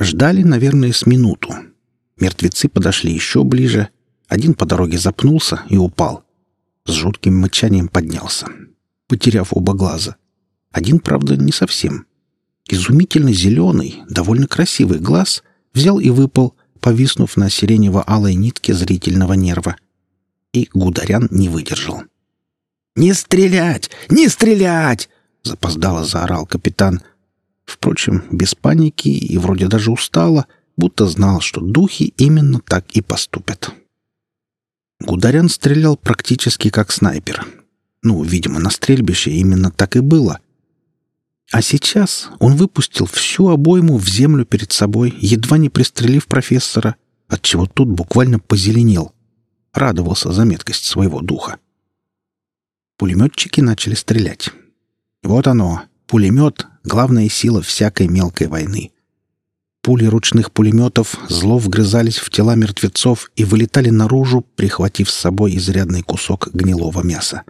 Ждали, наверное, с минуту. Мертвецы подошли еще ближе. Один по дороге запнулся и упал. С жутким мычанием поднялся, потеряв оба глаза. Один, правда, не совсем. Изумительно зеленый, довольно красивый глаз взял и выпал, повиснув на сиренево-алой нитке зрительного нерва. И Гударян не выдержал. «Не стрелять! Не стрелять!» — запоздало заорал капитан. Впрочем, без паники и вроде даже устало, будто знал, что духи именно так и поступят. Гударян стрелял практически как снайпер. Ну, видимо, на стрельбище именно так и было. А сейчас он выпустил всю обойму в землю перед собой, едва не пристрелив профессора, отчего тут буквально позеленел. Радовался за меткость своего духа. Пулеметчики начали стрелять. Вот оно, пулемет — главная сила всякой мелкой войны. Пули ручных пулеметов зло вгрызались в тела мертвецов и вылетали наружу, прихватив с собой изрядный кусок гнилого мяса.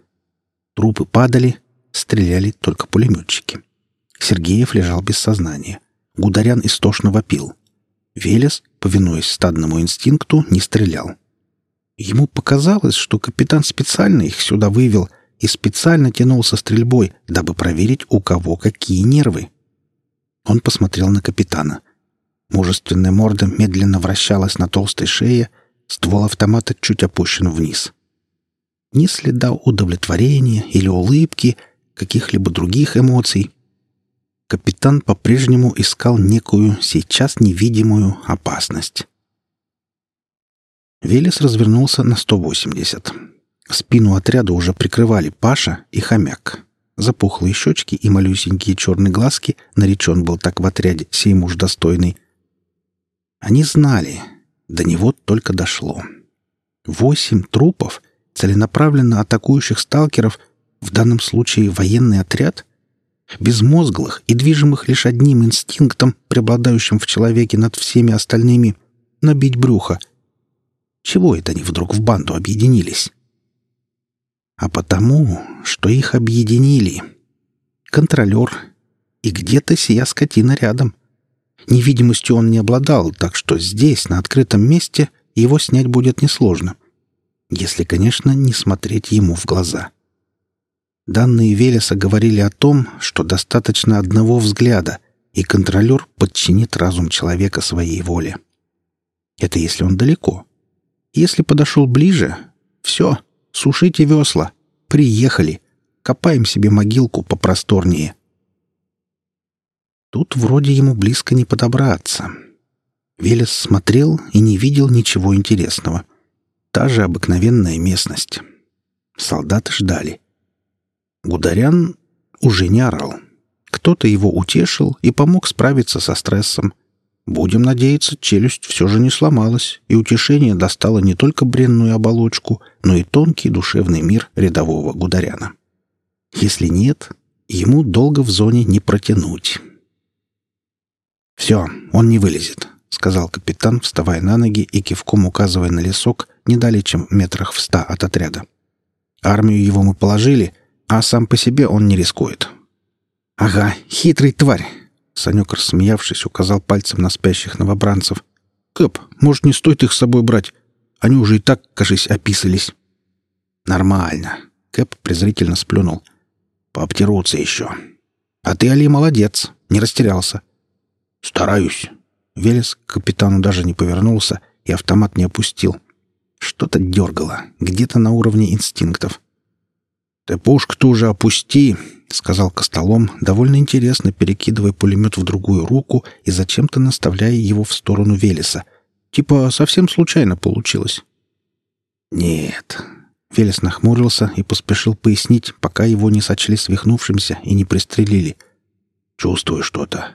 Трупы падали, стреляли только пулеметчики. Сергеев лежал без сознания. Гударян истошно вопил. Велес, повинуясь стадному инстинкту, не стрелял. Ему показалось, что капитан специально их сюда вывел и специально тянул со стрельбой, дабы проверить, у кого какие нервы. Он посмотрел на капитана. Мужественная морда медленно вращалась на толстой шее, ствол автомата чуть опущен вниз. Ни следа удовлетворения или улыбки, каких-либо других эмоций. Капитан по-прежнему искал некую, сейчас невидимую опасность. Велес развернулся на 180. Спину отряда уже прикрывали Паша и Хомяк. Запухлые щечки и малюсенькие черные глазки наречен был так в отряде, сей муж достойный — они знали. До него только дошло. Восемь трупов, целенаправленно атакующих сталкеров, в данном случае военный отряд, безмозглых и движимых лишь одним инстинктом, преобладающим в человеке над всеми остальными, набить брюхо. Чего это они вдруг в банду объединились? А потому, что их объединили. Контролер и где-то сия скотина рядом. Невидимостью он не обладал, так что здесь, на открытом месте, его снять будет несложно. Если, конечно, не смотреть ему в глаза. Данные Велеса говорили о том, что достаточно одного взгляда, и контролер подчинит разум человека своей воле. Это если он далеко. Если подошел ближе, все, сушите весла, приехали, копаем себе могилку попросторнее. Тут вроде ему близко не подобраться. Велес смотрел и не видел ничего интересного. Та же обыкновенная местность. Солдаты ждали. Гударян уже не орал. Кто-то его утешил и помог справиться со стрессом. Будем надеяться, челюсть все же не сломалась, и утешение достало не только бренную оболочку, но и тонкий душевный мир рядового гударяна. Если нет, ему долго в зоне не протянуть. «Все, он не вылезет», — сказал капитан, вставая на ноги и кивком указывая на лесок не далее, чем метрах в ста от отряда. «Армию его мы положили, а сам по себе он не рискует». «Ага, хитрый тварь!» Санек, рассмеявшись, указал пальцем на спящих новобранцев. «Кэп, может, не стоит их с собой брать? Они уже и так, кажись, описались». «Нормально», — Кэп презрительно сплюнул. «Пообтерутся еще». «А ты, Али, молодец, не растерялся. «Стараюсь». Велес к капитану даже не повернулся и автомат не опустил. Что-то дергало, где-то на уровне инстинктов. «Ты пушку-то уже опусти», — сказал Костолом, довольно интересно перекидывая пулемет в другую руку и зачем-то наставляя его в сторону Велеса. Типа совсем случайно получилось. «Нет». Велес нахмурился и поспешил пояснить, пока его не сочли свихнувшимся и не пристрелили. «Чувствую что-то.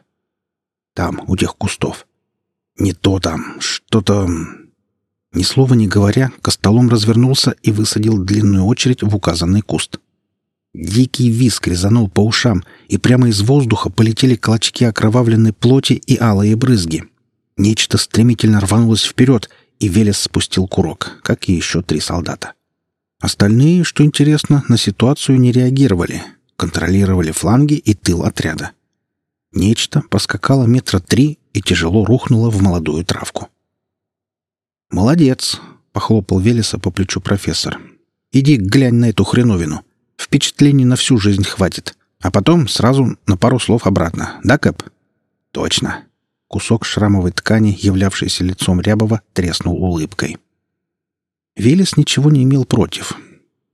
Там, у тех кустов. Не то там, что-то... Ни слова не говоря, Костолом развернулся и высадил длинную очередь в указанный куст. Дикий виск резанул по ушам, и прямо из воздуха полетели клочки окровавленной плоти и алые брызги. Нечто стремительно рванулось вперед, и Велес спустил курок, как и еще три солдата. Остальные, что интересно, на ситуацию не реагировали, контролировали фланги и тыл отряда. Нечто поскакало метра три и тяжело рухнула в молодую травку. «Молодец!» — похлопал Велеса по плечу профессор. «Иди глянь на эту хреновину. Впечатлений на всю жизнь хватит. А потом сразу на пару слов обратно. Да, Кэп?» «Точно!» Кусок шрамовой ткани, являвшийся лицом Рябова, треснул улыбкой. Велес ничего не имел против.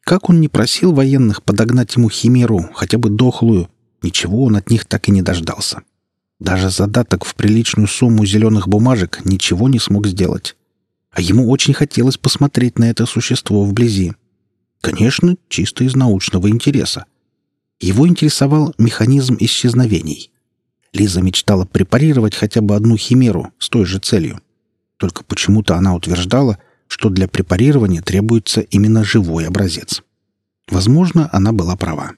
Как он не просил военных подогнать ему химеру, хотя бы дохлую, ничего он от них так и не дождался. Даже задаток в приличную сумму зеленых бумажек ничего не смог сделать. А ему очень хотелось посмотреть на это существо вблизи. Конечно, чисто из научного интереса. Его интересовал механизм исчезновений. Лиза мечтала препарировать хотя бы одну химеру с той же целью. Только почему-то она утверждала, что для препарирования требуется именно живой образец. Возможно, она была права.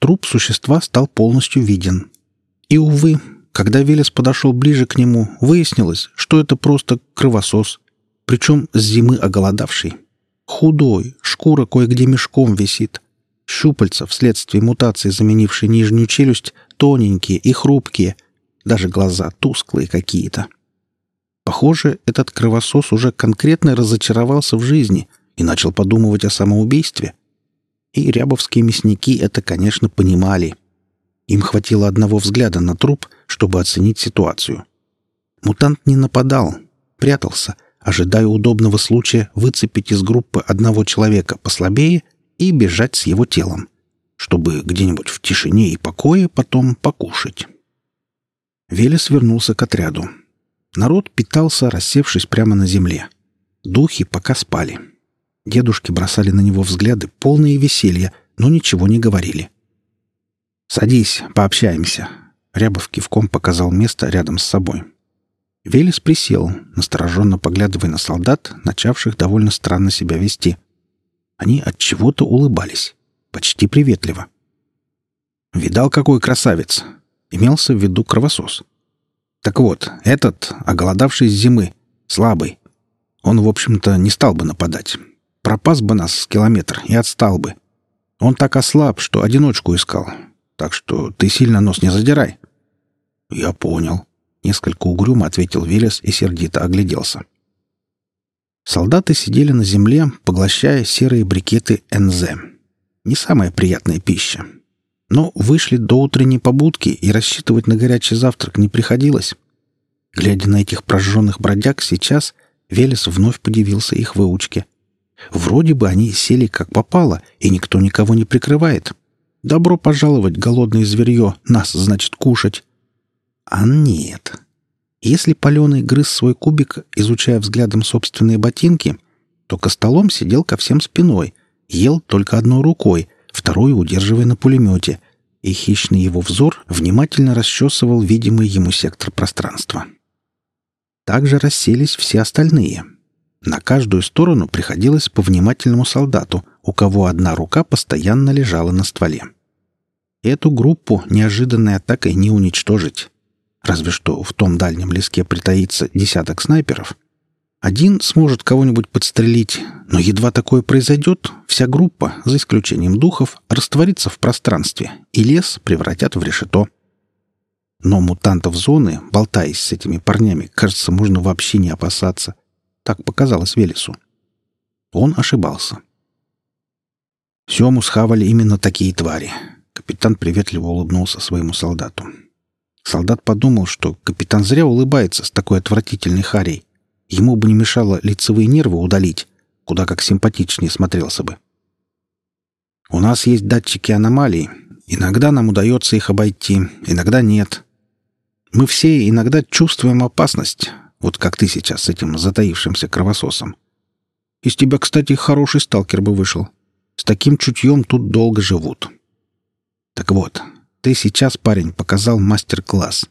Труп существа стал полностью виден. И, увы, когда Велес подошел ближе к нему, выяснилось, что это просто кровосос, причем с зимы оголодавший. Худой, шкура кое-где мешком висит. Щупальца, вследствие мутации, заменившей нижнюю челюсть, тоненькие и хрупкие. Даже глаза тусклые какие-то. Похоже, этот кровосос уже конкретно разочаровался в жизни и начал подумывать о самоубийстве. И рябовские мясники это, конечно, понимали. Им хватило одного взгляда на труп, чтобы оценить ситуацию. Мутант не нападал, прятался, ожидая удобного случая выцепить из группы одного человека послабее и бежать с его телом, чтобы где-нибудь в тишине и покое потом покушать. Велес вернулся к отряду. Народ питался, рассевшись прямо на земле. Духи пока спали. Дедушки бросали на него взгляды, полные веселья, но ничего не говорили. «Садись, пообщаемся», — Рябов кивком показал место рядом с собой. Велес присел, настороженно поглядывая на солдат, начавших довольно странно себя вести. Они от чего-то улыбались, почти приветливо. «Видал, какой красавец!» Имелся в виду кровосос. Так вот, этот, оголодавший с зимы, слабый. Он, в общем-то, не стал бы нападать. Пропас бы нас с километр и отстал бы. Он так ослаб, что одиночку искал. Так что ты сильно нос не задирай. Я понял. Несколько угрюмо ответил Велес и сердито огляделся. Солдаты сидели на земле, поглощая серые брикеты НЗ. Не самая приятная пища. Но вышли до утренней побудки, и рассчитывать на горячий завтрак не приходилось. Глядя на этих прожженных бродяг сейчас, Велес вновь подивился их выучке. Вроде бы они сели как попало, и никто никого не прикрывает. Добро пожаловать, голодное зверье, нас, значит, кушать. А нет. Если Паленый грыз свой кубик, изучая взглядом собственные ботинки, то Костолом сидел ко всем спиной, ел только одной рукой, вторую удерживая на пулемете, и хищный его взор внимательно расчесывал видимый ему сектор пространства. Также расселись все остальные. На каждую сторону приходилось по внимательному солдату, у кого одна рука постоянно лежала на стволе. Эту группу неожиданной атакой не уничтожить. Разве что в том дальнем леске притаится десяток снайперов. Один сможет кого-нибудь подстрелить, но едва такое произойдет, вся группа, за исключением духов, растворится в пространстве, и лес превратят в решето. Но мутантов зоны, болтаясь с этими парнями, кажется, можно вообще не опасаться. Так показалось Велесу. Он ошибался. Сему схавали именно такие твари. Капитан приветливо улыбнулся своему солдату. Солдат подумал, что капитан зря улыбается с такой отвратительной харей. Ему бы не мешало лицевые нервы удалить, куда как симпатичнее смотрелся бы. У нас есть датчики аномалий. Иногда нам удается их обойти, иногда нет. Мы все иногда чувствуем опасность, вот как ты сейчас с этим затаившимся кровососом. Из тебя, кстати, хороший сталкер бы вышел. С таким чутьем тут долго живут. Так вот, ты сейчас, парень, показал мастер-класс.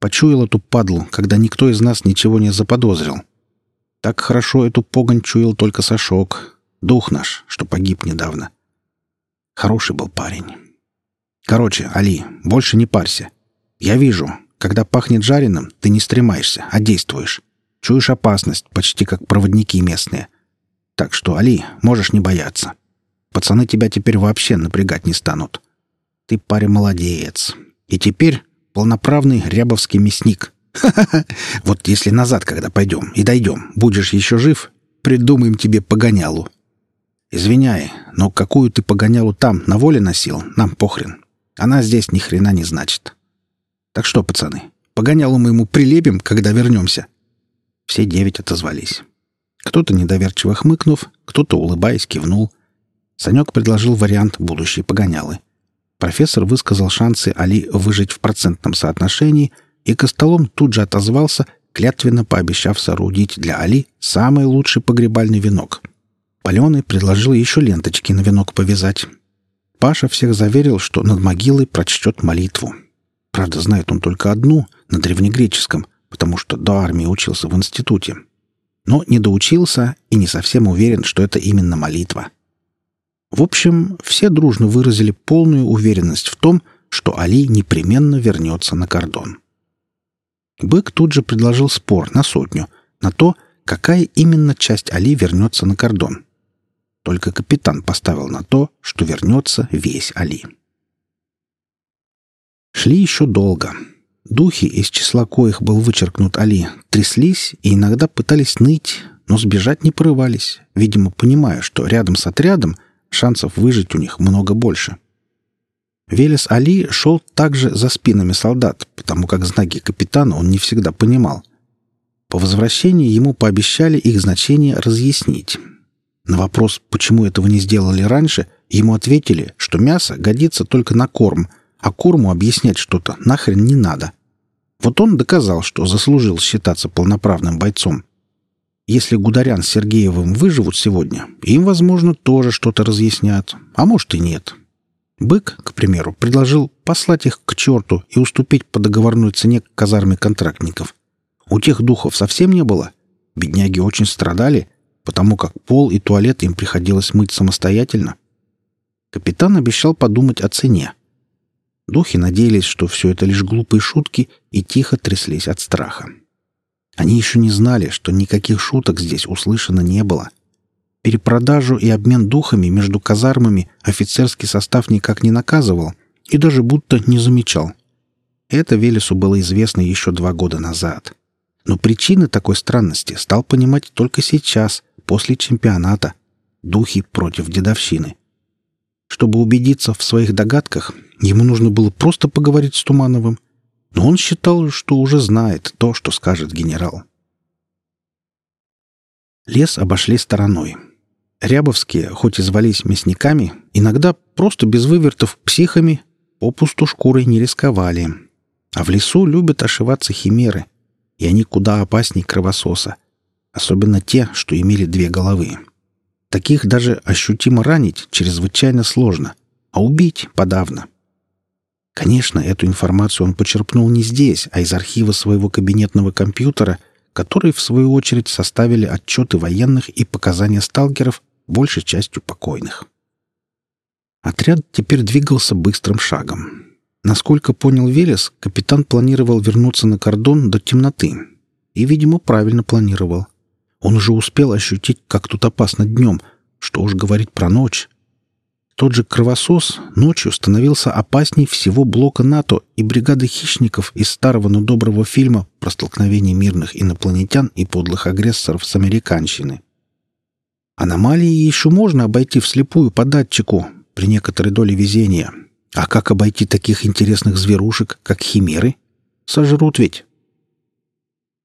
Почуял эту падлу, когда никто из нас ничего не заподозрил. Так хорошо эту погонь чуял только Сашок, дух наш, что погиб недавно. Хороший был парень. Короче, Али, больше не парься. Я вижу, когда пахнет жареным, ты не стремаешься, а действуешь. Чуешь опасность, почти как проводники местные. Так что, Али, можешь не бояться. Пацаны тебя теперь вообще напрягать не станут. Ты, парень, молодец. И теперь полноправный рябовский мясник. «Ха-ха-ха! Вот если назад, когда пойдем и дойдем, будешь еще жив, придумаем тебе погонялу. Извиняй, но какую ты погонялу там на воле носил, нам похрен. Она здесь ни хрена не значит. Так что, пацаны, погонялу мы ему прилепим, когда вернемся?» Все девять отозвались. Кто-то недоверчиво хмыкнув, кто-то, улыбаясь, кивнул. Санек предложил вариант будущей погонялы. Профессор высказал шансы Али выжить в процентном соотношении, и Костолом тут же отозвался, клятвенно пообещав соорудить для Али самый лучший погребальный венок. Паленый предложил еще ленточки на венок повязать. Паша всех заверил, что над могилой прочтет молитву. Правда, знает он только одну, на древнегреческом, потому что до армии учился в институте. Но не доучился и не совсем уверен, что это именно молитва. В общем, все дружно выразили полную уверенность в том, что Али непременно вернется на кордон. Бык тут же предложил спор на сотню, на то, какая именно часть Али вернется на кордон. Только капитан поставил на то, что вернется весь Али. Шли еще долго. Духи, из числа коих был вычеркнут Али, тряслись и иногда пытались ныть, но сбежать не порывались, видимо, понимая, что рядом с отрядом шансов выжить у них много больше. Велес Али шел также за спинами солдат, потому как знаки капитана он не всегда понимал. По возвращении ему пообещали их значение разъяснить. На вопрос, почему этого не сделали раньше, ему ответили, что мясо годится только на корм, а корму объяснять что-то нахрен не надо. Вот он доказал, что заслужил считаться полноправным бойцом. Если Гударян с Сергеевым выживут сегодня, им, возможно, тоже что-то разъяснят, а может и нет. Бык, к примеру, предложил послать их к черту и уступить по договорной цене к казарме контрактников. У тех духов совсем не было. Бедняги очень страдали, потому как пол и туалет им приходилось мыть самостоятельно. Капитан обещал подумать о цене. Духи надеялись, что все это лишь глупые шутки, и тихо тряслись от страха. Они еще не знали, что никаких шуток здесь услышано не было. Перепродажу и обмен духами между казармами офицерский состав никак не наказывал и даже будто не замечал. Это Велесу было известно еще два года назад. Но причины такой странности стал понимать только сейчас, после чемпионата. Духи против дедовщины. Чтобы убедиться в своих догадках, ему нужно было просто поговорить с Тумановым, но он считал, что уже знает то, что скажет генерал. Лес обошли стороной. Рябовские, хоть и звались мясниками, иногда просто без вывертов психами, попусту шкурой не рисковали. А в лесу любят ошиваться химеры, и они куда опаснее кровососа, особенно те, что имели две головы. Таких даже ощутимо ранить чрезвычайно сложно, а убить подавно — Конечно, эту информацию он почерпнул не здесь, а из архива своего кабинетного компьютера, который, в свою очередь, составили отчеты военных и показания сталкеров, большей частью покойных. Отряд теперь двигался быстрым шагом. Насколько понял Велес, капитан планировал вернуться на кордон до темноты. И, видимо, правильно планировал. Он уже успел ощутить, как тут опасно днем, что уж говорить про ночь. Тот же кровосос ночью становился опасней всего блока НАТО и бригады хищников из старого, но доброго фильма про столкновение мирных инопланетян и подлых агрессоров с американщины. Аномалии еще можно обойти вслепую по датчику при некоторой доле везения. А как обойти таких интересных зверушек, как химеры? Сожрут ведь.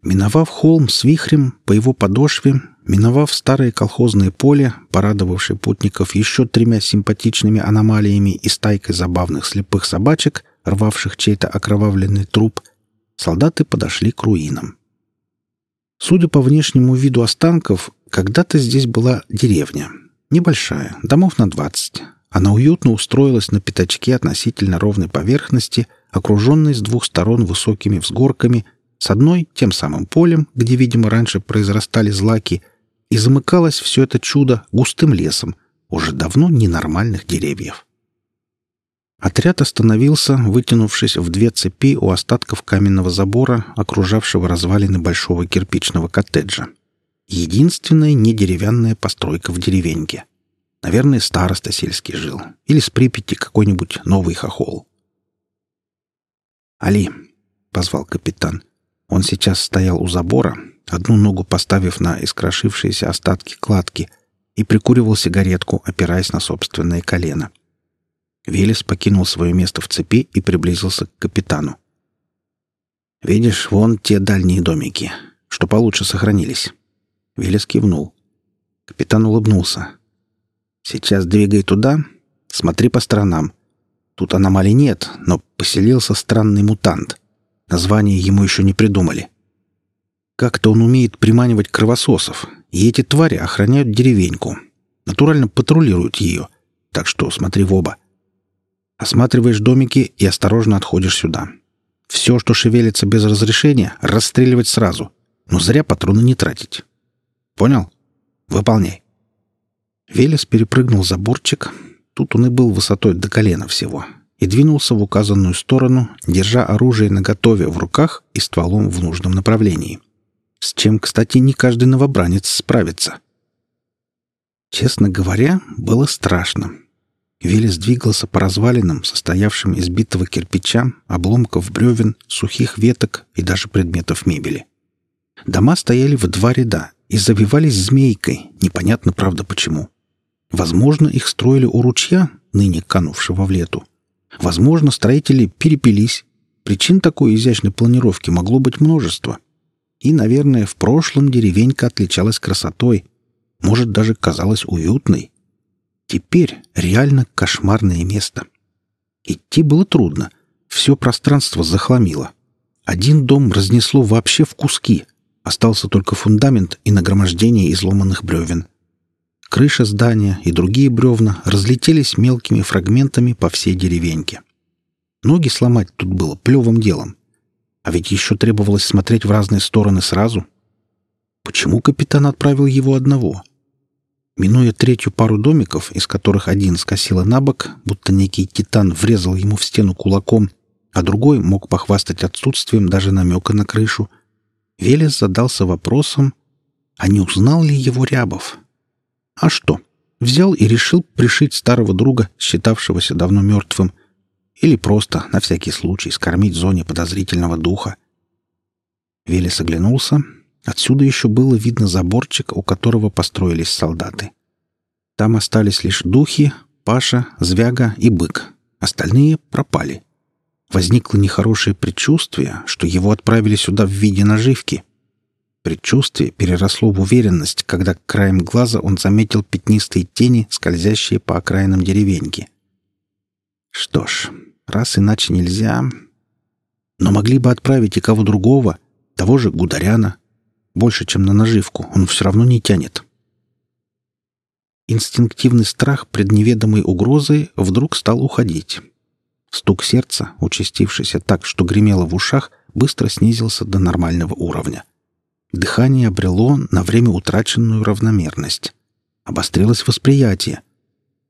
Миновав холм с вихрем, по его подошве Миновав старое колхозное поле, порадовавшее путников еще тремя симпатичными аномалиями и стайкой забавных слепых собачек, рвавших чей-то окровавленный труп, солдаты подошли к руинам. Судя по внешнему виду останков, когда-то здесь была деревня. Небольшая, домов на двадцать. Она уютно устроилась на пятачке относительно ровной поверхности, окруженной с двух сторон высокими взгорками, с одной — тем самым полем, где, видимо, раньше произрастали злаки, и замыкалось все это чудо густым лесом, уже давно ненормальных деревьев. Отряд остановился, вытянувшись в две цепи у остатков каменного забора, окружавшего развалины большого кирпичного коттеджа. Единственная недеревянная постройка в деревеньке. Наверное, староста сельский жил. Или с Припяти какой-нибудь новый хохол. «Али», — позвал капитан, — Он сейчас стоял у забора, одну ногу поставив на искрошившиеся остатки кладки, и прикуривал сигаретку, опираясь на собственное колено. Велес покинул свое место в цепи и приблизился к капитану. «Видишь, вон те дальние домики, что получше сохранились». Велес кивнул. Капитан улыбнулся. «Сейчас двигай туда, смотри по сторонам. Тут аномалий нет, но поселился странный мутант. Название ему еще не придумали. Как-то он умеет приманивать кровососов, и эти твари охраняют деревеньку. Натурально патрулируют ее, так что смотри в оба. Осматриваешь домики и осторожно отходишь сюда. Все, что шевелится без разрешения, расстреливать сразу, но зря патроны не тратить. Понял? Выполняй. Велес перепрыгнул заборчик. Тут он и был высотой до колена всего. И двинулся в указанную сторону, держа оружие наготове в руках и стволом в нужном направлении. С чем, кстати, не каждый новобранец справится. Честно говоря, было страшно. Велес двигался по развалинам, состоявшим из битого кирпича, обломков бревен, сухих веток и даже предметов мебели. Дома стояли в два ряда и завивались змейкой, непонятно, правда, почему. Возможно, их строили у ручья, ныне канувшего в лету. Возможно, строители перепились. Причин такой изящной планировки могло быть множество. И, наверное, в прошлом деревенька отличалась красотой, может, даже казалась уютной. Теперь реально кошмарное место. Идти было трудно. Все пространство захламило. Один дом разнесло вообще в куски. Остался только фундамент и нагромождение изломанных бревен. Крыша здания и другие бревна разлетелись мелкими фрагментами по всей деревеньке. Ноги сломать тут было плевым делом. А ведь еще требовалось смотреть в разные стороны сразу. Почему капитан отправил его одного? Минуя третью пару домиков, из которых один скосило на бок, будто некий титан врезал ему в стену кулаком, а другой мог похвастать отсутствием даже намека на крышу, Велес задался вопросом, а не узнал ли его Рябов? А что? Взял и решил пришить старого друга, считавшегося давно мертвым, или просто, на всякий случай, скормить зоне подозрительного духа. Велес оглянулся. Отсюда еще было видно заборчик, у которого построились солдаты. Там остались лишь духи, Паша, Звяга и Бык. Остальные пропали. Возникло нехорошее предчувствие, что его отправили сюда в виде наживки — Предчувствие переросло в уверенность, когда краем глаза он заметил пятнистые тени, скользящие по окраинам деревеньки. Что ж, раз иначе нельзя... Но могли бы отправить и кого другого, того же Гударяна. Больше, чем на наживку, он все равно не тянет. Инстинктивный страх пред неведомой угрозой вдруг стал уходить. Стук сердца, участившийся так, что гремело в ушах, быстро снизился до нормального уровня. Дыхание обрело на время утраченную равномерность. Обострилось восприятие.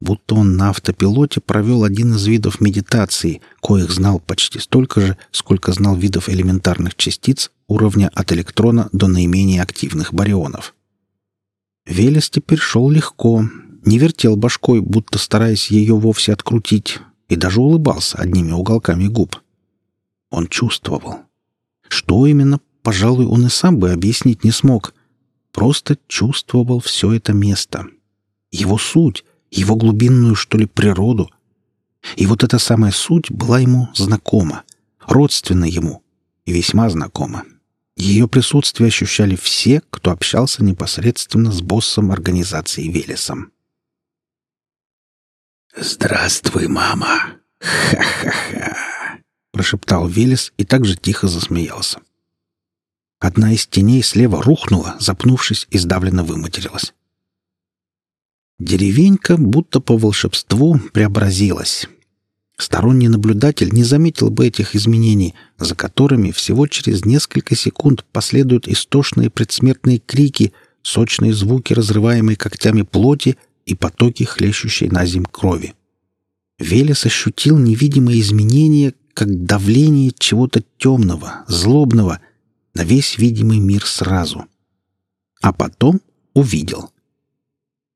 Будто он на автопилоте провел один из видов медитации, коих знал почти столько же, сколько знал видов элементарных частиц уровня от электрона до наименее активных барионов. Велес теперь шел легко, не вертел башкой, будто стараясь ее вовсе открутить, и даже улыбался одними уголками губ. Он чувствовал. Что именно, пожалуй, он и сам бы объяснить не смог. Просто чувствовал все это место. Его суть, его глубинную, что ли, природу. И вот эта самая суть была ему знакома, родственна ему и весьма знакома. Ее присутствие ощущали все, кто общался непосредственно с боссом организации Велесом. «Здравствуй, мама! Ха-ха-ха!» — прошептал Велес и также тихо засмеялся. Одна из теней слева рухнула, запнувшись и сдавленно выматерилась. Деревенька будто по волшебству преобразилась. Сторонний наблюдатель не заметил бы этих изменений, за которыми всего через несколько секунд последуют истошные предсмертные крики, сочные звуки разрываемой когтями плоти и потоки хлещущей на зим крови. Велес ощутил невидимые изменения, как давление чего-то темного, злобного — на весь видимый мир сразу. А потом увидел.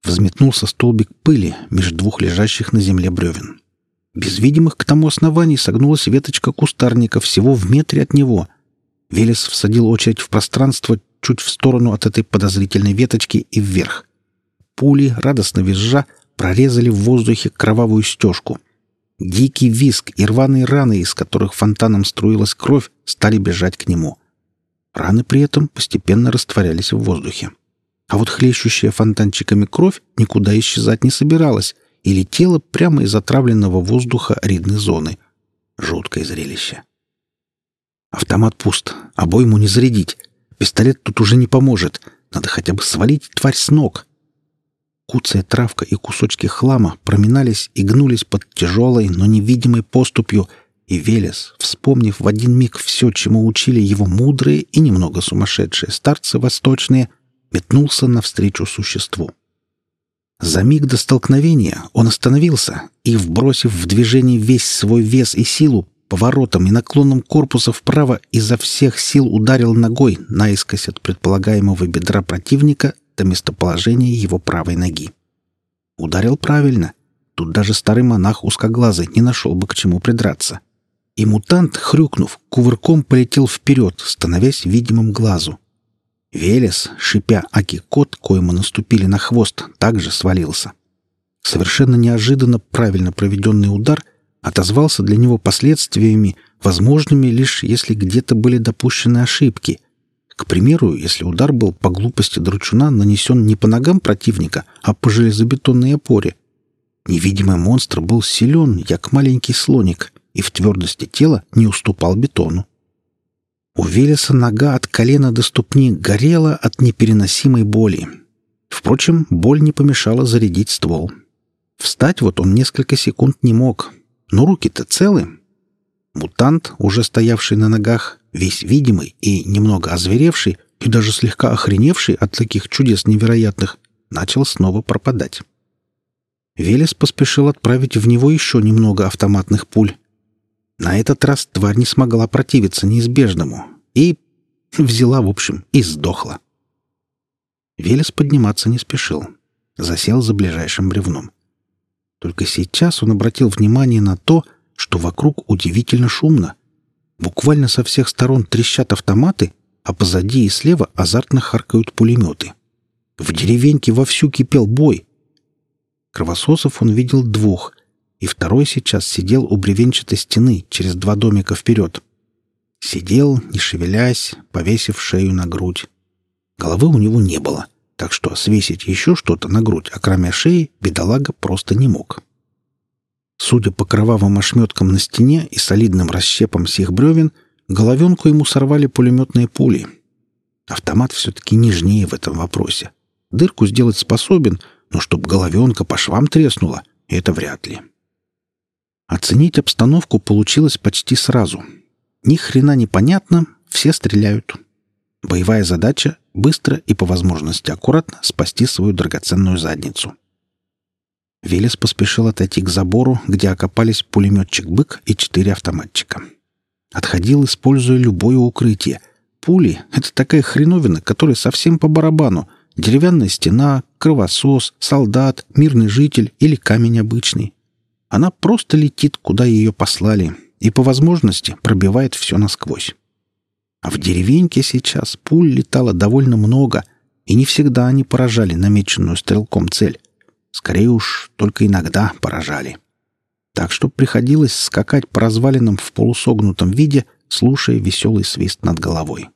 Взметнулся столбик пыли между двух лежащих на земле бревен. Без видимых к тому оснований согнулась веточка кустарника всего в метре от него. Велес всадил очередь в пространство чуть в сторону от этой подозрительной веточки и вверх. Пули, радостно визжа, прорезали в воздухе кровавую стежку. Дикий виск и рваные раны, из которых фонтаном струилась кровь, стали бежать к нему. Раны при этом постепенно растворялись в воздухе. А вот хлещущая фонтанчиками кровь никуда исчезать не собиралась и летела прямо из отравленного воздуха ридной зоны. Жуткое зрелище. Автомат пуст, обойму не зарядить. Пистолет тут уже не поможет. Надо хотя бы свалить тварь с ног. Куцая травка и кусочки хлама проминались и гнулись под тяжелой, но невидимой поступью, и Велес, вспомнив в один миг все, чему учили его мудрые и немного сумасшедшие старцы восточные, метнулся навстречу существу. За миг до столкновения он остановился и, вбросив в движение весь свой вес и силу, поворотом и наклоном корпуса вправо изо всех сил ударил ногой наискось от предполагаемого бедра противника до местоположения его правой ноги. Ударил правильно. Тут даже старый монах узкоглазый не нашел бы к чему придраться. И мутант, хрюкнув, кувырком полетел вперед, становясь видимым глазу. Велес, шипя аки-кот, коему наступили на хвост, также свалился. Совершенно неожиданно правильно проведенный удар отозвался для него последствиями, возможными лишь если где-то были допущены ошибки. К примеру, если удар был по глупости дручуна нанесен не по ногам противника, а по железобетонной опоре. Невидимый монстр был силен, як маленький слоник, и в твердости тела не уступал бетону. У Велеса нога от колена до ступни горела от непереносимой боли. Впрочем, боль не помешала зарядить ствол. Встать вот он несколько секунд не мог, но руки-то целы. Мутант, уже стоявший на ногах, весь видимый и немного озверевший, и даже слегка охреневший от таких чудес невероятных, начал снова пропадать. Велес поспешил отправить в него еще немного автоматных пуль, на этот раз тварь не смогла противиться неизбежному и взяла, в общем, и сдохла. Велес подниматься не спешил. Засел за ближайшим бревном. Только сейчас он обратил внимание на то, что вокруг удивительно шумно. Буквально со всех сторон трещат автоматы, а позади и слева азартно харкают пулеметы. В деревеньке вовсю кипел бой. Кровососов он видел двух — и второй сейчас сидел у бревенчатой стены через два домика вперед. Сидел, не шевелясь, повесив шею на грудь. Головы у него не было, так что свесить еще что-то на грудь, окромя шеи, бедолага просто не мог. Судя по кровавым ошметкам на стене и солидным расщепам сих бревен, головенку ему сорвали пулеметные пули. Автомат все-таки нежнее в этом вопросе. Дырку сделать способен, но чтоб головенка по швам треснула, это вряд ли. Оценить обстановку получилось почти сразу. Ни хрена не понятно, все стреляют. Боевая задача — быстро и по возможности аккуратно спасти свою драгоценную задницу. Велес поспешил отойти к забору, где окопались пулеметчик-бык и четыре автоматчика. Отходил, используя любое укрытие. Пули — это такая хреновина, которая совсем по барабану. Деревянная стена, кровосос, солдат, мирный житель или камень обычный. Она просто летит, куда ее послали, и по возможности пробивает все насквозь. А в деревеньке сейчас пуль летало довольно много, и не всегда они поражали намеченную стрелком цель. Скорее уж, только иногда поражали. Так что приходилось скакать по развалинам в полусогнутом виде, слушая веселый свист над головой.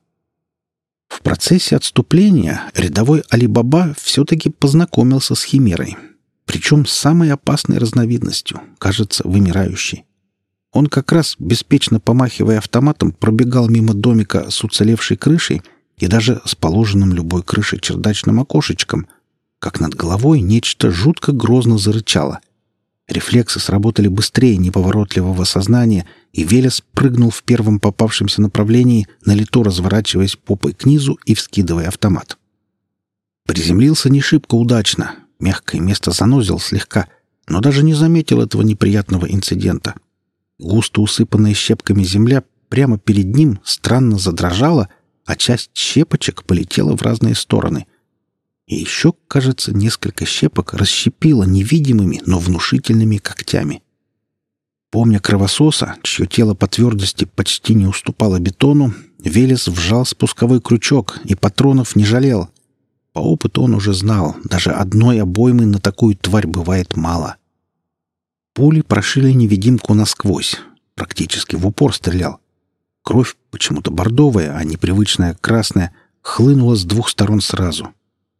В процессе отступления рядовой Алибаба все-таки познакомился с Химерой — причем с самой опасной разновидностью, кажется, вымирающей. Он как раз, беспечно помахивая автоматом, пробегал мимо домика с уцелевшей крышей и даже с положенным любой крышей чердачным окошечком, как над головой нечто жутко грозно зарычало. Рефлексы сработали быстрее неповоротливого сознания, и Велес прыгнул в первом попавшемся направлении, на лету разворачиваясь попой к низу и вскидывая автомат. Приземлился не шибко удачно, Мягкое место занозил слегка, но даже не заметил этого неприятного инцидента. Густо усыпанная щепками земля прямо перед ним странно задрожала, а часть щепочек полетела в разные стороны. И еще, кажется, несколько щепок расщепило невидимыми, но внушительными когтями. Помня кровососа, чье тело по твердости почти не уступало бетону, Велес вжал спусковой крючок и патронов не жалел. По опыту он уже знал, даже одной обоймы на такую тварь бывает мало. Пули прошили невидимку насквозь. Практически в упор стрелял. Кровь, почему-то бордовая, а непривычная красная, хлынула с двух сторон сразу.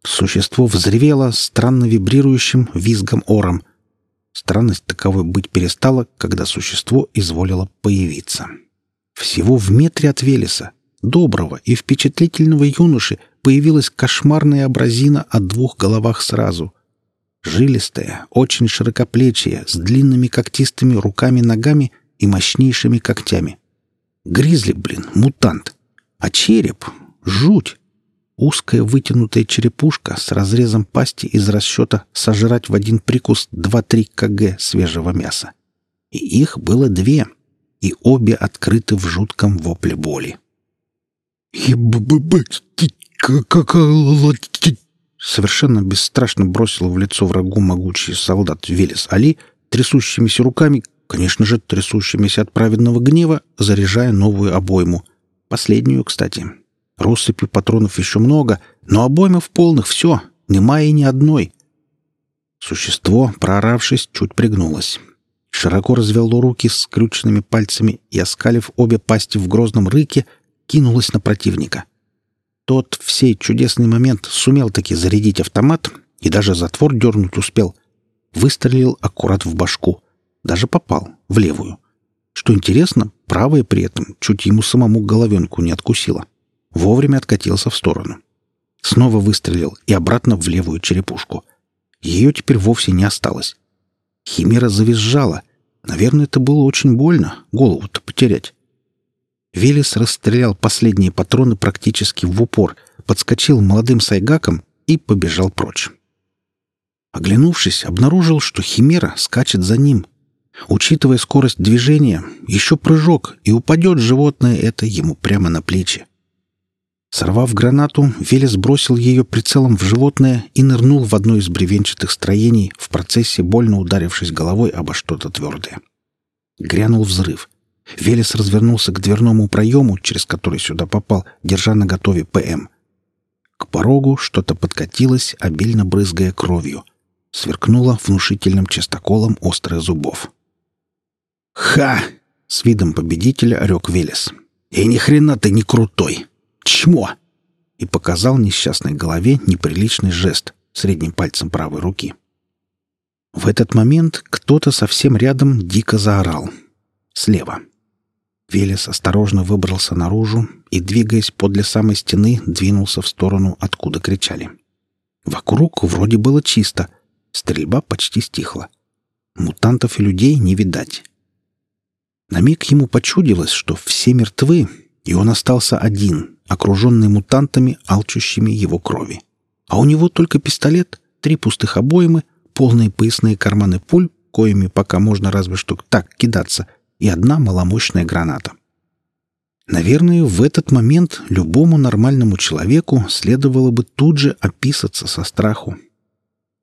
Существо взревело странно вибрирующим визгом-ором. Странность таковой быть перестала, когда существо изволило появиться. Всего в метре от Велеса, доброго и впечатлительного юноши, появилась кошмарная образина о двух головах сразу. Жилистая, очень широкоплечья, с длинными когтистыми руками-ногами и мощнейшими когтями. Гризли, блин, мутант. А череп — жуть. Узкая вытянутая черепушка с разрезом пасти из расчета сожрать в один прикус 2-3 кг свежего мяса. И их было две, и обе открыты в жутком вопле боли. Совершенно бесстрашно бросил в лицо врагу могучий солдат Велес Али, трясущимися руками, конечно же, трясущимися от праведного гнева, заряжая новую обойму. Последнюю, кстати. Россыпи патронов еще много, но обоймы в полных все, нема и ни одной. Существо, прооравшись, чуть пригнулось. Широко развело руки с скрюченными пальцами и, оскалив обе пасти в грозном рыке, кинулось на противника. Тот в сей чудесный момент сумел таки зарядить автомат и даже затвор дернуть успел. Выстрелил аккурат в башку. Даже попал, в левую. Что интересно, правая при этом чуть ему самому головенку не откусила. Вовремя откатился в сторону. Снова выстрелил и обратно в левую черепушку. Ее теперь вовсе не осталось. Химера завизжала. Наверное, это было очень больно, голову-то потерять. Велес расстрелял последние патроны практически в упор, подскочил молодым сайгаком и побежал прочь. Оглянувшись, обнаружил, что Химера скачет за ним. Учитывая скорость движения, еще прыжок, и упадет животное это ему прямо на плечи. Сорвав гранату, Велес бросил ее прицелом в животное и нырнул в одно из бревенчатых строений, в процессе больно ударившись головой обо что-то твердое. Грянул взрыв. Велес развернулся к дверному проему, через который сюда попал, держа на готове ПМ. К порогу что-то подкатилось, обильно брызгая кровью. Сверкнуло внушительным частоколом острых зубов. «Ха!» — с видом победителя орек Велес. «И ни хрена ты не крутой! Чмо!» И показал несчастной голове неприличный жест средним пальцем правой руки. В этот момент кто-то совсем рядом дико заорал. Слева. Велес осторожно выбрался наружу и, двигаясь подле самой стены, двинулся в сторону, откуда кричали. Вокруг вроде было чисто, стрельба почти стихла. Мутантов и людей не видать. На миг ему почудилось, что все мертвы, и он остался один, окруженный мутантами, алчущими его крови. А у него только пистолет, три пустых обоймы, полные поясные карманы пуль, коими пока можно разве что так кидаться — и одна маломощная граната. Наверное, в этот момент любому нормальному человеку следовало бы тут же описаться со страху.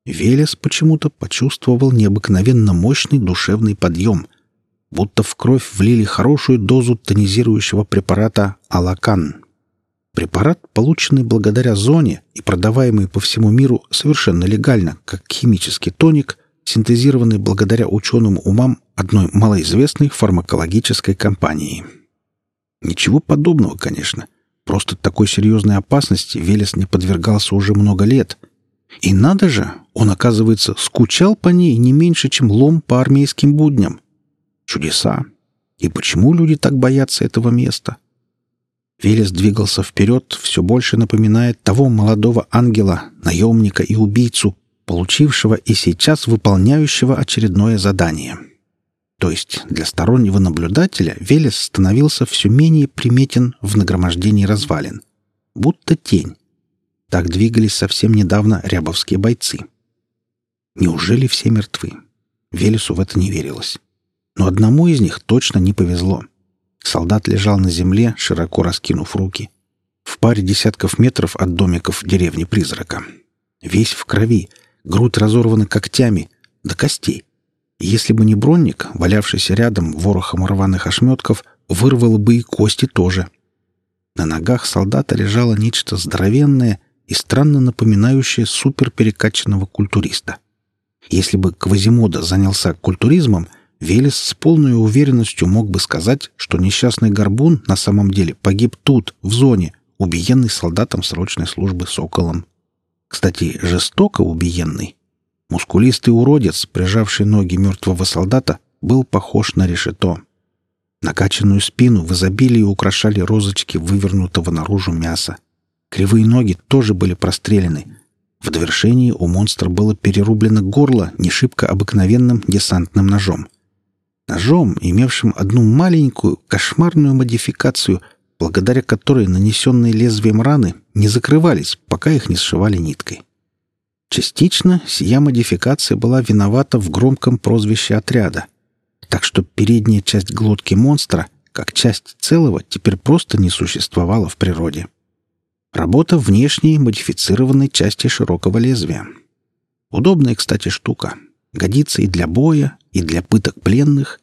Велес почему-то почувствовал необыкновенно мощный душевный подъем, будто в кровь влили хорошую дозу тонизирующего препарата «Алакан». Препарат, полученный благодаря зоне и продаваемый по всему миру совершенно легально, как химический тоник, синтезированный благодаря ученым умам одной малоизвестной фармакологической компании. Ничего подобного, конечно. Просто такой серьезной опасности Велес не подвергался уже много лет. И надо же, он, оказывается, скучал по ней не меньше, чем лом по армейским будням. Чудеса. И почему люди так боятся этого места? Велес двигался вперед, все больше напоминая того молодого ангела, наемника и убийцу, получившего и сейчас выполняющего очередное задание. То есть для стороннего наблюдателя Велес становился все менее приметен в нагромождении развалин. Будто тень. Так двигались совсем недавно рябовские бойцы. Неужели все мертвы? Велесу в это не верилось. Но одному из них точно не повезло. Солдат лежал на земле, широко раскинув руки. В паре десятков метров от домиков деревни Призрака. Весь в крови, грудь разорвана когтями, до костей. Если бы не бронник, валявшийся рядом ворохом рваных ошметков, вырвало бы и кости тоже. На ногах солдата лежало нечто здоровенное и странно напоминающее суперперекачанного культуриста. Если бы Квазимода занялся культуризмом, Велес с полной уверенностью мог бы сказать, что несчастный горбун на самом деле погиб тут, в зоне, убиенный солдатом срочной службы «Соколом». Кстати, жестоко убиенный. Мускулистый уродец, прижавший ноги мертвого солдата, был похож на решето. Накачанную спину в изобилии украшали розочки вывернутого наружу мяса. Кривые ноги тоже были прострелены. В довершении у монстра было перерублено горло не шибко обыкновенным десантным ножом. Ножом, имевшим одну маленькую, кошмарную модификацию, благодаря которой нанесенные лезвием раны не закрывались, пока их не сшивали ниткой. Частично сия модификация была виновата в громком прозвище отряда — так что передняя часть глотки монстра, как часть целого, теперь просто не существовала в природе. Работа внешней модифицированной части широкого лезвия. Удобная, кстати, штука. Годится и для боя, и для пыток пленных,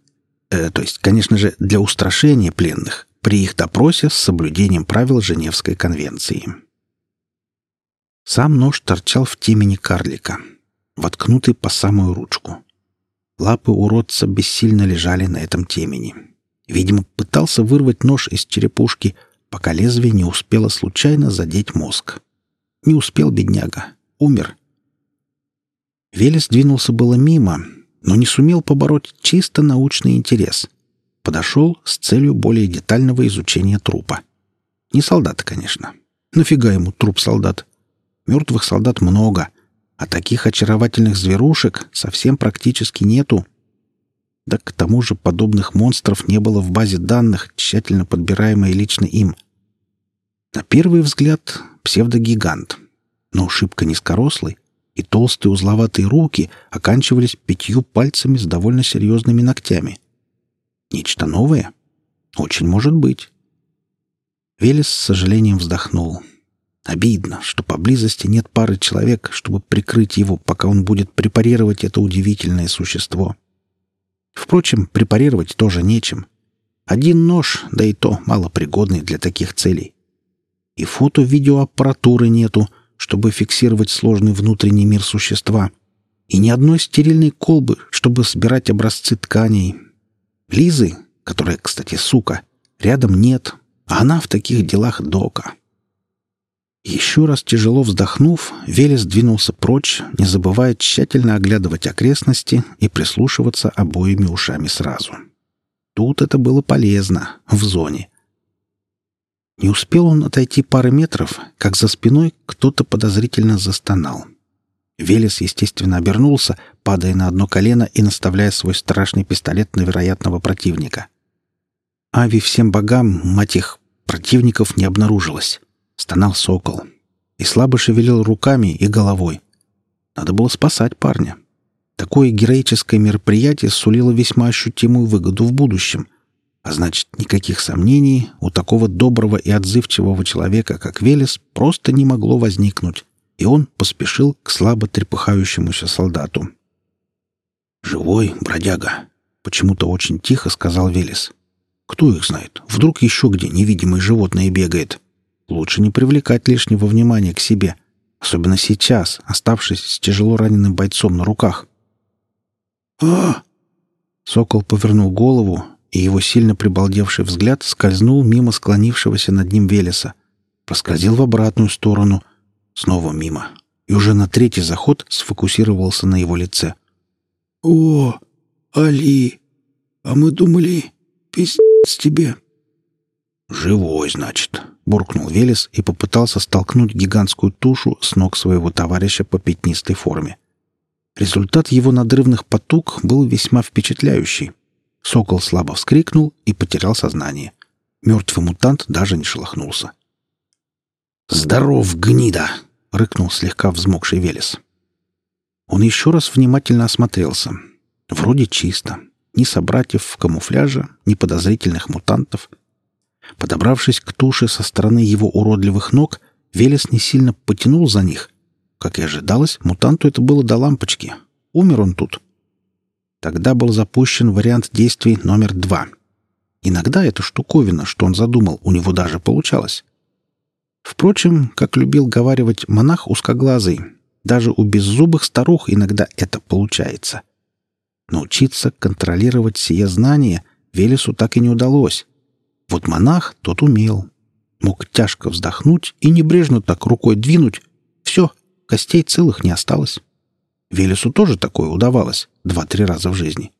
э, то есть, конечно же, для устрашения пленных при их допросе с соблюдением правил Женевской конвенции. Сам нож торчал в темени карлика, воткнутый по самую ручку. Лапы уродца бессильно лежали на этом темени. Видимо, пытался вырвать нож из черепушки, пока лезвие не успело случайно задеть мозг. Не успел бедняга. Умер. Велес двинулся было мимо, но не сумел побороть чисто научный интерес. Подошел с целью более детального изучения трупа. Не солдата, конечно. Нафига ему труп солдат? Мертвых солдат много, а таких очаровательных зверушек совсем практически нету. Да к тому же подобных монстров не было в базе данных, тщательно подбираемой лично им. На первый взгляд псевдогигант, но шибко низкорослый, и толстые узловатые руки оканчивались пятью пальцами с довольно серьезными ногтями. Нечто новое? Очень может быть. Велес с сожалением вздохнул. — Обидно, что поблизости нет пары человек, чтобы прикрыть его, пока он будет препарировать это удивительное существо. Впрочем, препарировать тоже нечем. Один нож, да и то малопригодный для таких целей. И фото-видеоаппаратуры нету, чтобы фиксировать сложный внутренний мир существа. И ни одной стерильной колбы, чтобы собирать образцы тканей. Лизы, которая, кстати, сука, рядом нет, а она в таких делах дока. Еще раз тяжело вздохнув, Велес двинулся прочь, не забывая тщательно оглядывать окрестности и прислушиваться обоими ушами сразу. Тут это было полезно, в зоне. Не успел он отойти пары метров, как за спиной кто-то подозрительно застонал. Велес, естественно, обернулся, падая на одно колено и наставляя свой страшный пистолет на вероятного противника. Ави всем богам, мать их, противников не обнаружилось. — стонал сокол. И слабо шевелил руками и головой. Надо было спасать парня. Такое героическое мероприятие сулило весьма ощутимую выгоду в будущем. А значит, никаких сомнений у такого доброго и отзывчивого человека, как Велес, просто не могло возникнуть. И он поспешил к слабо трепыхающемуся солдату. «Живой, бродяга!» — почему-то очень тихо сказал Велес. «Кто их знает? Вдруг еще где невидимое животное бегает?» Лучше не привлекать лишнего внимания к себе, особенно сейчас, оставшись с тяжело раненым бойцом на руках. а Сокол повернул голову, и его сильно прибалдевший взгляд скользнул мимо склонившегося над ним Велеса, проскользил в обратную сторону, снова мимо, и уже на третий заход сфокусировался на его лице. «О, Али, а мы думали, пиздец тебе!» «Живой, значит», — буркнул Велес и попытался столкнуть гигантскую тушу с ног своего товарища по пятнистой форме. Результат его надрывных потуг был весьма впечатляющий. Сокол слабо вскрикнул и потерял сознание. Мертвый мутант даже не шелохнулся. «Здоров, гнида!» — рыкнул слегка взмокший Велес. Он еще раз внимательно осмотрелся. Вроде чисто. Ни собратьев в камуфляже, ни подозрительных мутантов — Подобравшись к туше со стороны его уродливых ног, Велес не сильно потянул за них. Как и ожидалось, мутанту это было до лампочки. Умер он тут. Тогда был запущен вариант действий номер два. Иногда эта штуковина, что он задумал, у него даже получалась. Впрочем, как любил говаривать монах узкоглазый, даже у беззубых старух иногда это получается. Научиться контролировать сие знания Велесу так и не удалось. Вот монах тот умел. Мог тяжко вздохнуть и небрежно так рукой двинуть. Все, костей целых не осталось. Велесу тоже такое удавалось два-три раза в жизни.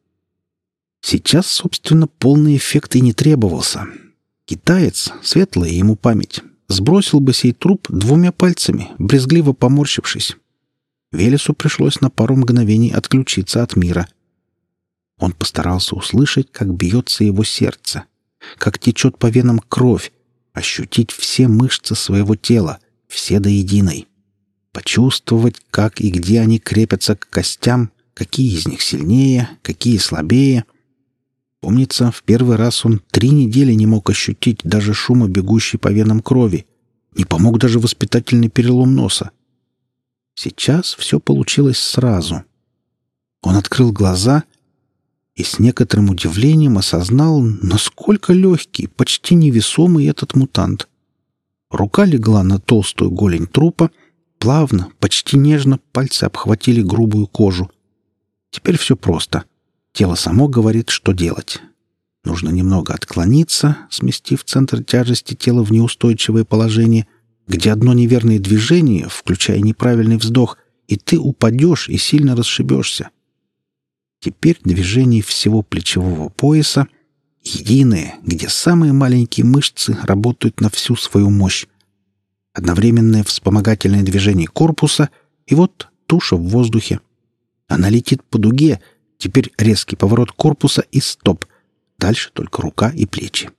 Сейчас, собственно, полный эффект и не требовался. Китаец, светлая ему память, сбросил бы сей труп двумя пальцами, брезгливо поморщившись. Велесу пришлось на пару мгновений отключиться от мира. Он постарался услышать, как бьется его сердце, как течет по венам кровь, ощутить все мышцы своего тела, все до единой. Почувствовать, как и где они крепятся к костям, какие из них сильнее, какие слабее. Помнится, в первый раз он три недели не мог ощутить даже шума бегущей по венам крови. Не помог даже воспитательный перелом носа. Сейчас все получилось сразу. Он открыл глаза и с некоторым удивлением осознал, насколько легкий, почти невесомый этот мутант. Рука легла на толстую голень трупа, плавно, почти нежно пальцы обхватили грубую кожу. Теперь все просто. Тело само говорит, что делать. Нужно немного отклониться, сместив центр тяжести тела в неустойчивое положение, где одно неверное движение, включая неправильный вздох, и ты упадешь и сильно расшибешься. Теперь движение всего плечевого пояса единое, где самые маленькие мышцы работают на всю свою мощь. Одновременное вспомогательное движение корпуса, и вот туша в воздухе. Она летит по дуге, теперь резкий поворот корпуса и стоп. Дальше только рука и плечи.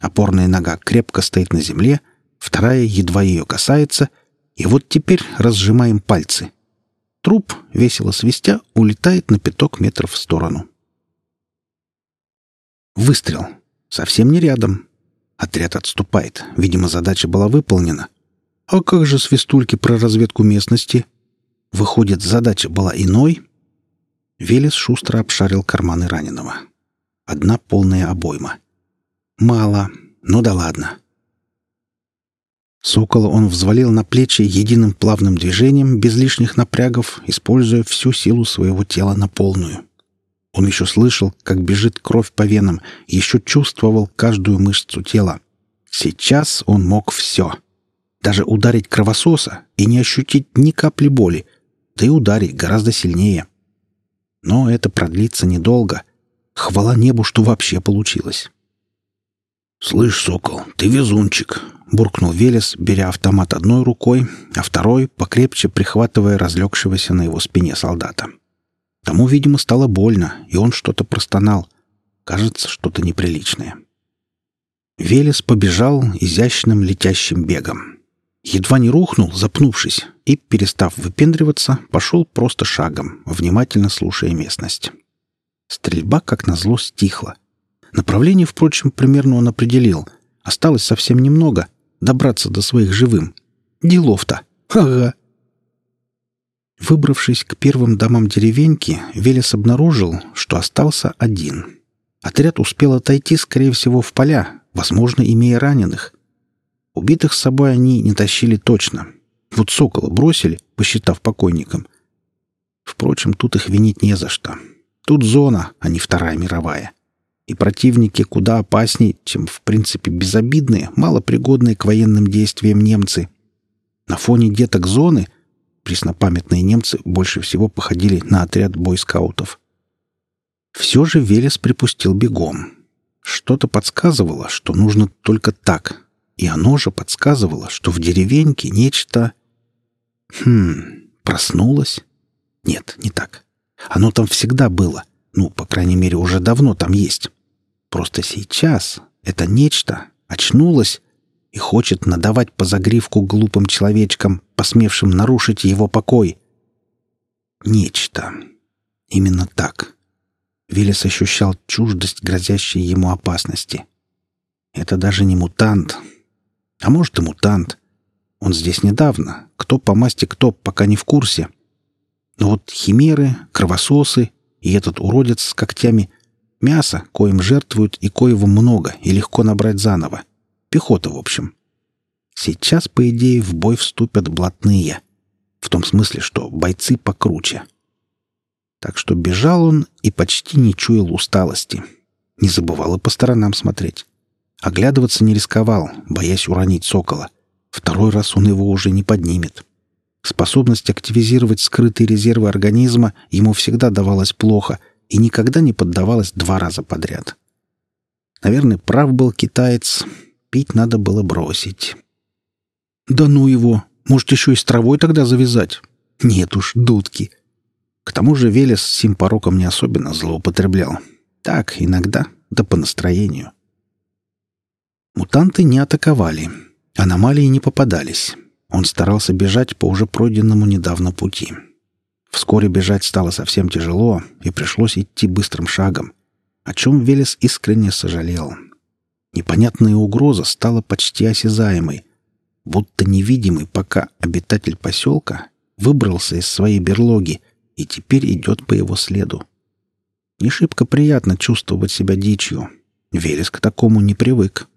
Опорная нога крепко стоит на земле — вторая едва ее касается, и вот теперь разжимаем пальцы. Труп, весело свистя, улетает на пяток метров в сторону. Выстрел. Совсем не рядом. Отряд отступает. Видимо, задача была выполнена. А как же свистульки про разведку местности? Выходит, задача была иной? Велес шустро обшарил карманы раненого. Одна полная обойма. Мало. Ну да ладно. Сокола он взвалил на плечи единым плавным движением, без лишних напрягов, используя всю силу своего тела на полную. Он еще слышал, как бежит кровь по венам, еще чувствовал каждую мышцу тела. Сейчас он мог все. Даже ударить кровососа и не ощутить ни капли боли, да и ударить гораздо сильнее. Но это продлится недолго. Хвала небу, что вообще получилось. «Слышь, сокол, ты везунчик!» — буркнул Велес, беря автомат одной рукой, а второй покрепче прихватывая разлегшегося на его спине солдата. Тому, видимо, стало больно, и он что-то простонал. Кажется, что-то неприличное. Велес побежал изящным летящим бегом. Едва не рухнул, запнувшись, и, перестав выпендриваться, пошел просто шагом, внимательно слушая местность. Стрельба, как назло, стихла — Направление, впрочем, примерно он определил. Осталось совсем немного. Добраться до своих живым. Делов-то. Ага. Выбравшись к первым домам деревеньки, Велес обнаружил, что остался один. Отряд успел отойти, скорее всего, в поля, возможно, имея раненых. Убитых с собой они не тащили точно. Вот сокола бросили, посчитав покойником. Впрочем, тут их винить не за что. Тут зона, а не Вторая мировая и противники куда опаснее, чем, в принципе, безобидные, малопригодные к военным действиям немцы. На фоне деток зоны преснопамятные немцы больше всего походили на отряд бойскаутов. Все же Велес припустил бегом. Что-то подсказывало, что нужно только так. И оно же подсказывало, что в деревеньке нечто... Хм, проснулось? Нет, не так. Оно там всегда было. Ну, по крайней мере, уже давно там есть. Просто сейчас это нечто очнулось и хочет надавать по загривку глупым человечкам, посмевшим нарушить его покой. Нечто. Именно так. Виллис ощущал чуждость грозящей ему опасности. Это даже не мутант. А может и мутант. Он здесь недавно. Кто по масти кто, пока не в курсе. Но вот химеры, кровососы и этот уродец с когтями Мясо, коим жертвуют и коего много, и легко набрать заново. Пехота, в общем. Сейчас, по идее, в бой вступят блатные. В том смысле, что бойцы покруче. Так что бежал он и почти не чуял усталости. Не забывал и по сторонам смотреть. Оглядываться не рисковал, боясь уронить сокола. Второй раз он его уже не поднимет. Способность активизировать скрытые резервы организма ему всегда давалась плохо и никогда не поддавалась два раза подряд. Наверное, прав был китаец. Пить надо было бросить. «Да ну его! Может, еще и с травой тогда завязать?» «Нет уж, дудки!» К тому же Велес с сим пороком не особенно злоупотреблял. Так, иногда, да по настроению. Мутанты не атаковали. Аномалии не попадались. Он старался бежать по уже пройденному недавно пути. Вскоре бежать стало совсем тяжело, и пришлось идти быстрым шагом, о чем Велес искренне сожалел. Непонятная угроза стала почти осязаемой, будто невидимый пока обитатель поселка выбрался из своей берлоги и теперь идет по его следу. Не шибко приятно чувствовать себя дичью. Велес к такому не привык.